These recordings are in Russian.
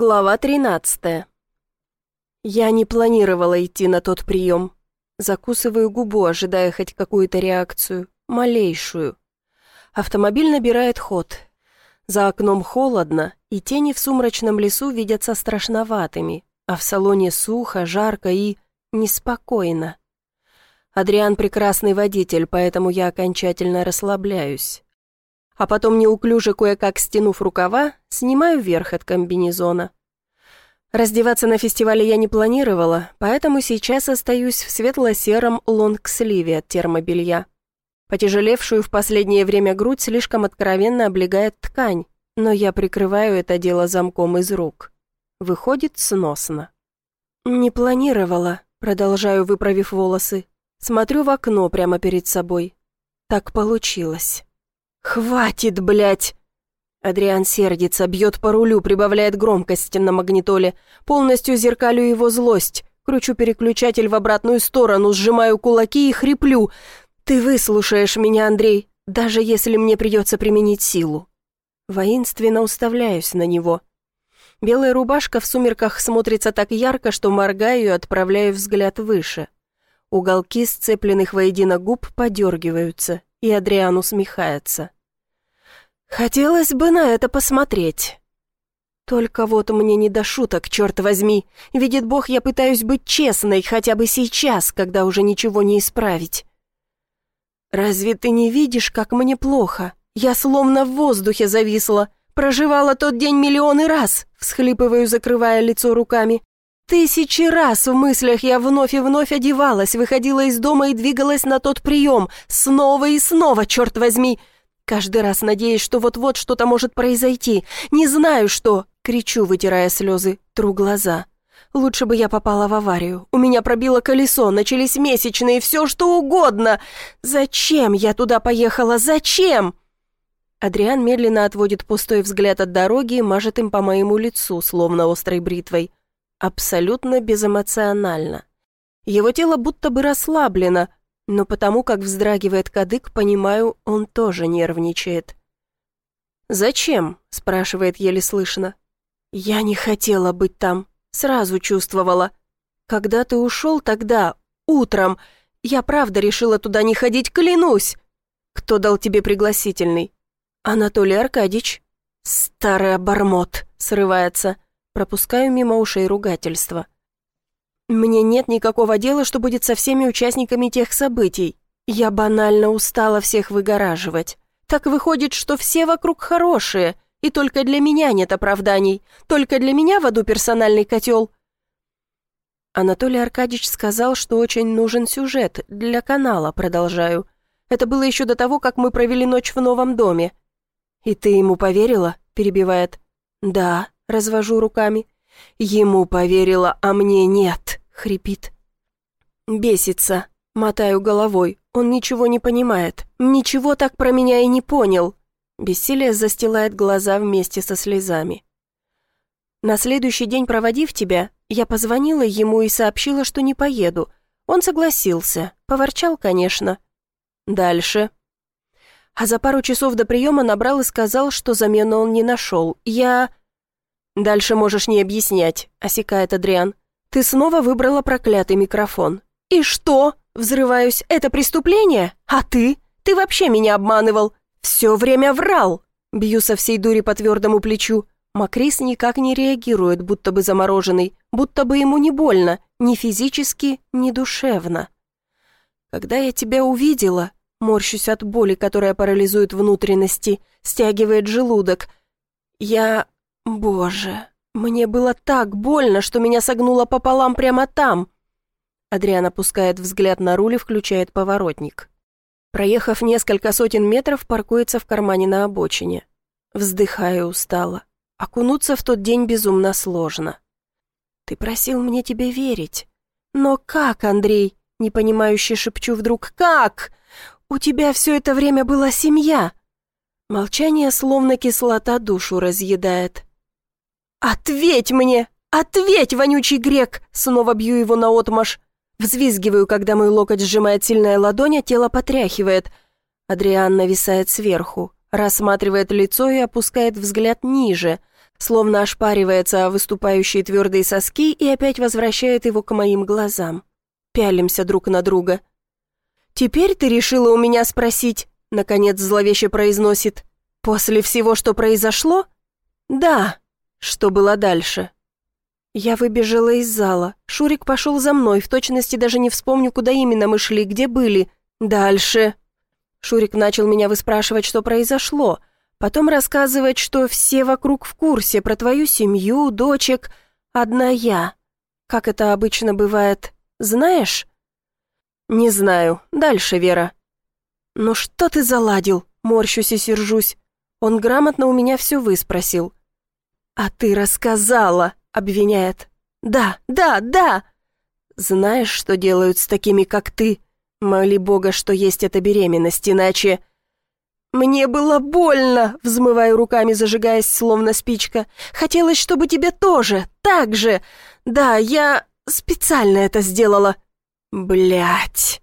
Глава 13 Я не планировала идти на тот прием. Закусываю губу, ожидая хоть какую-то реакцию, малейшую. Автомобиль набирает ход. За окном холодно, и тени в сумрачном лесу видятся страшноватыми, а в салоне сухо, жарко и неспокойно. Адриан прекрасный водитель, поэтому я окончательно расслабляюсь а потом неуклюже кое-как стянув рукава, снимаю верх от комбинезона. Раздеваться на фестивале я не планировала, поэтому сейчас остаюсь в светло-сером лонгсливе от термобелья. Потяжелевшую в последнее время грудь слишком откровенно облегает ткань, но я прикрываю это дело замком из рук. Выходит сносно. «Не планировала», — продолжаю, выправив волосы. Смотрю в окно прямо перед собой. Так получилось. «Хватит, блядь!» Адриан сердится, бьет по рулю, прибавляет громкость на магнитоле. Полностью зеркалю его злость. Кручу переключатель в обратную сторону, сжимаю кулаки и хриплю. «Ты выслушаешь меня, Андрей, даже если мне придется применить силу». Воинственно уставляюсь на него. Белая рубашка в сумерках смотрится так ярко, что моргаю и отправляю взгляд выше. Уголки сцепленных воедино губ подергиваются и Адриан усмехается. «Хотелось бы на это посмотреть». Только вот мне не до шуток, черт возьми. Видит Бог, я пытаюсь быть честной хотя бы сейчас, когда уже ничего не исправить. «Разве ты не видишь, как мне плохо? Я словно в воздухе зависла. Проживала тот день миллионы раз», — всхлипываю, закрывая лицо руками. Тысячи раз в мыслях я вновь и вновь одевалась, выходила из дома и двигалась на тот прием. Снова и снова, черт возьми. Каждый раз надеюсь, что вот-вот что-то может произойти. Не знаю, что. Кричу, вытирая слезы, тру глаза. Лучше бы я попала в аварию. У меня пробило колесо, начались месячные, все что угодно. Зачем я туда поехала? Зачем? Адриан медленно отводит пустой взгляд от дороги и мажет им по моему лицу, словно острой бритвой абсолютно безэмоционально. Его тело будто бы расслаблено, но потому как вздрагивает кадык, понимаю, он тоже нервничает. «Зачем?» – спрашивает еле слышно. «Я не хотела быть там, сразу чувствовала. Когда ты ушел тогда, утром, я правда решила туда не ходить, клянусь. Кто дал тебе пригласительный?» «Анатолий Аркадьевич». «Старый обормот», – срывается. Пропускаю мимо ушей ругательства. Мне нет никакого дела, что будет со всеми участниками тех событий. Я банально устала всех выгораживать. Так выходит, что все вокруг хорошие, и только для меня нет оправданий. Только для меня в аду персональный котел. Анатолий Аркадьевич сказал, что очень нужен сюжет для канала, продолжаю. Это было еще до того, как мы провели ночь в новом доме. «И ты ему поверила?» – перебивает. «Да», Развожу руками. Ему поверила, а мне нет, хрипит. Бесится. Мотаю головой. Он ничего не понимает. Ничего так про меня и не понял. Бессилие застилает глаза вместе со слезами. На следующий день, проводив тебя, я позвонила ему и сообщила, что не поеду. Он согласился. Поворчал, конечно. Дальше. А за пару часов до приема набрал и сказал, что замену он не нашел. Я... «Дальше можешь не объяснять», — осекает Адриан. «Ты снова выбрала проклятый микрофон». «И что?» — взрываюсь. «Это преступление? А ты? Ты вообще меня обманывал. Все время врал!» Бью со всей дури по твердому плечу. Макрис никак не реагирует, будто бы замороженный, будто бы ему не больно, ни физически, ни душевно. «Когда я тебя увидела...» Морщусь от боли, которая парализует внутренности, стягивает желудок. «Я Боже, мне было так больно, что меня согнуло пополам прямо там. Адриан опускает взгляд на руль и включает поворотник. Проехав несколько сотен метров, паркуется в кармане на обочине. Вздыхаю устало. Окунуться в тот день безумно сложно. Ты просил мне тебе верить. Но как, Андрей? Непонимающе шепчу вдруг. Как? У тебя все это время была семья. Молчание словно кислота душу разъедает. «Ответь мне! Ответь, вонючий грек!» Снова бью его на наотмашь. Взвизгиваю, когда мой локоть сжимает сильная ладонь, а тело потряхивает. Адриан нависает сверху, рассматривает лицо и опускает взгляд ниже. словно ошпаривается о выступающие твердые соски и опять возвращает его к моим глазам. Пялимся друг на друга. «Теперь ты решила у меня спросить?» — наконец зловеще произносит. «После всего, что произошло?» «Да». Что было дальше? Я выбежала из зала. Шурик пошел за мной, в точности даже не вспомню, куда именно мы шли, где были. Дальше. Шурик начал меня выспрашивать, что произошло. Потом рассказывать, что все вокруг в курсе про твою семью, дочек. Одна я. Как это обычно бывает, знаешь? Не знаю. Дальше, Вера. Ну что ты заладил? Морщусь и сержусь. Он грамотно у меня все выспросил. А ты рассказала, обвиняет. Да, да, да. Знаешь, что делают с такими, как ты? Моли Бога, что есть эта беременность, иначе... «Мне было больно!» — взмываю руками, зажигаясь, словно спичка. «Хотелось, чтобы тебе тоже, так же! Да, я специально это сделала!» Блять!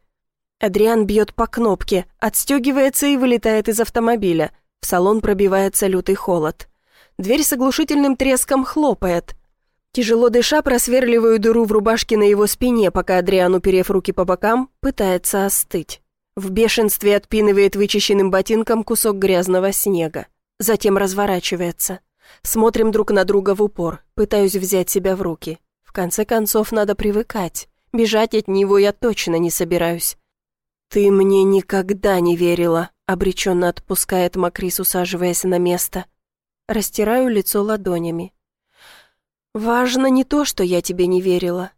Адриан бьет по кнопке, отстегивается и вылетает из автомобиля. В салон пробивается лютый холод. Дверь с оглушительным треском хлопает. Тяжело дыша, просверливаю дыру в рубашке на его спине, пока Адриан, уперев руки по бокам, пытается остыть. В бешенстве отпинывает вычищенным ботинком кусок грязного снега. Затем разворачивается. Смотрим друг на друга в упор. Пытаюсь взять себя в руки. В конце концов, надо привыкать. Бежать от него я точно не собираюсь. «Ты мне никогда не верила», — обреченно отпускает Макрис, усаживаясь на место. Растираю лицо ладонями. «Важно не то, что я тебе не верила.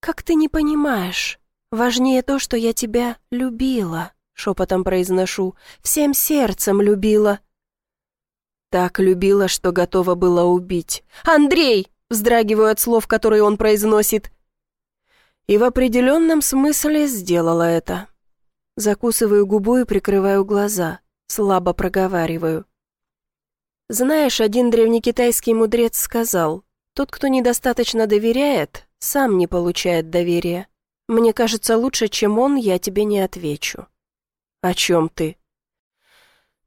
Как ты не понимаешь? Важнее то, что я тебя любила», — шепотом произношу, «всем сердцем любила». Так любила, что готова была убить. «Андрей!» — вздрагиваю от слов, которые он произносит. И в определенном смысле сделала это. Закусываю губу и прикрываю глаза, слабо проговариваю. Знаешь, один древнекитайский мудрец сказал, тот, кто недостаточно доверяет, сам не получает доверия. Мне кажется, лучше, чем он, я тебе не отвечу. О чем ты?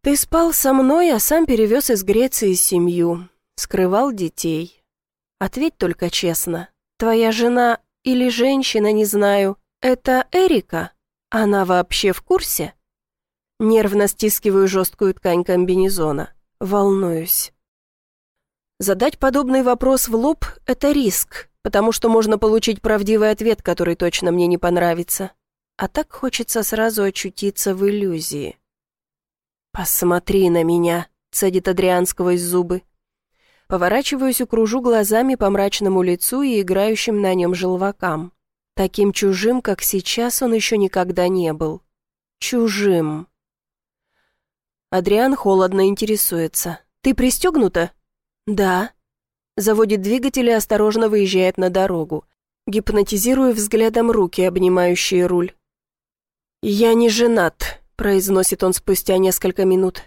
Ты спал со мной, а сам перевез из Греции семью, скрывал детей. Ответь только честно, твоя жена или женщина, не знаю, это Эрика? Она вообще в курсе? Нервно стискиваю жесткую ткань комбинезона. Волнуюсь. Задать подобный вопрос в лоб – это риск, потому что можно получить правдивый ответ, который точно мне не понравится. А так хочется сразу очутиться в иллюзии. «Посмотри на меня», – цедит Адриан сквозь зубы. Поворачиваюсь и кружу глазами по мрачному лицу и играющим на нем желвакам. Таким чужим, как сейчас, он еще никогда не был. Чужим. Адриан холодно интересуется. «Ты пристегнута?» «Да». Заводит двигатель и осторожно выезжает на дорогу. Гипнотизирую взглядом руки, обнимающие руль. «Я не женат», — произносит он спустя несколько минут.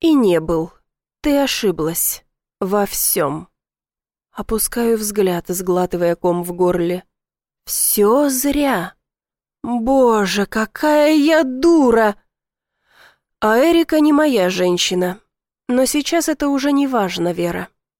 «И не был. Ты ошиблась. Во всем». Опускаю взгляд, сглатывая ком в горле. «Все зря. Боже, какая я дура!» А Эрика не моя женщина. Но сейчас это уже не важно, Вера.